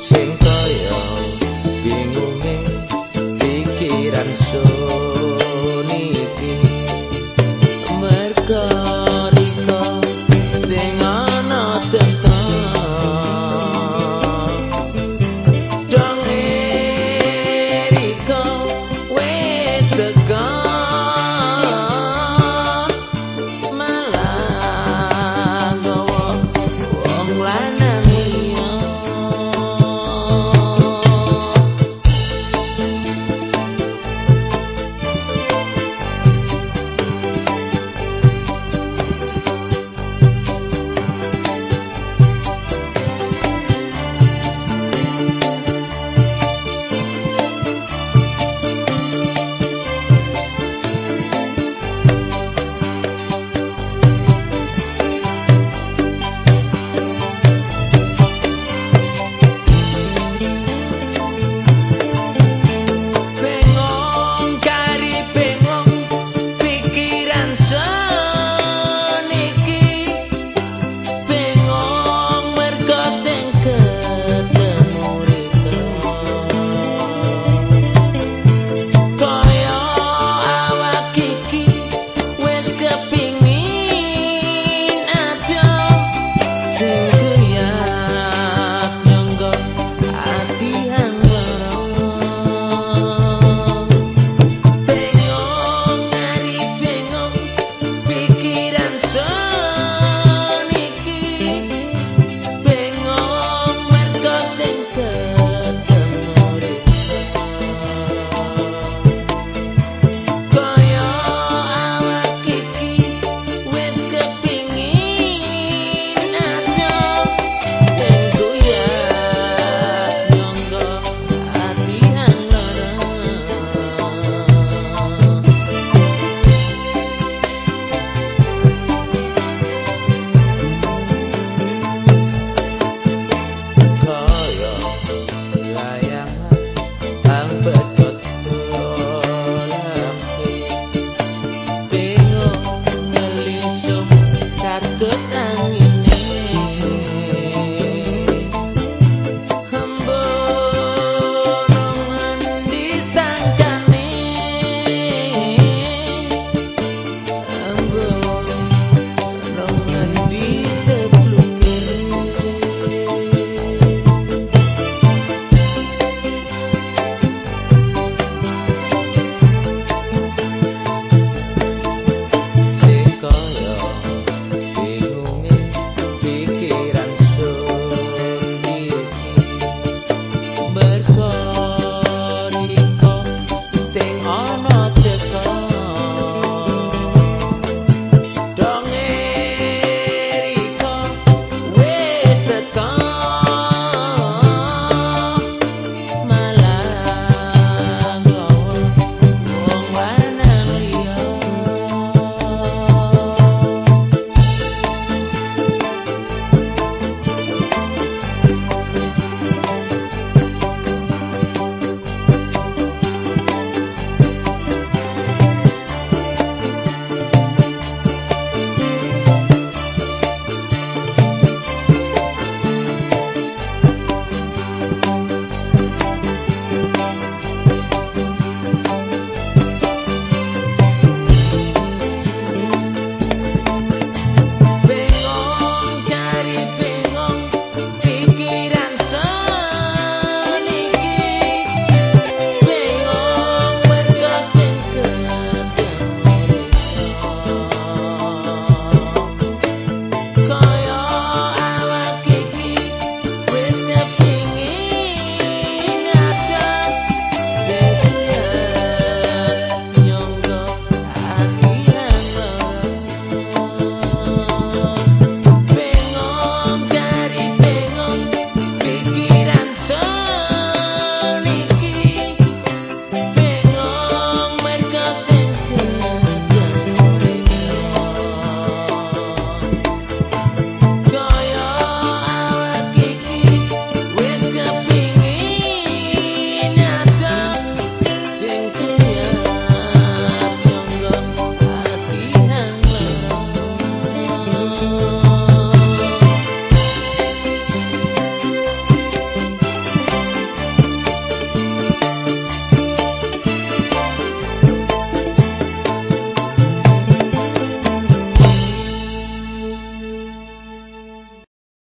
Sempre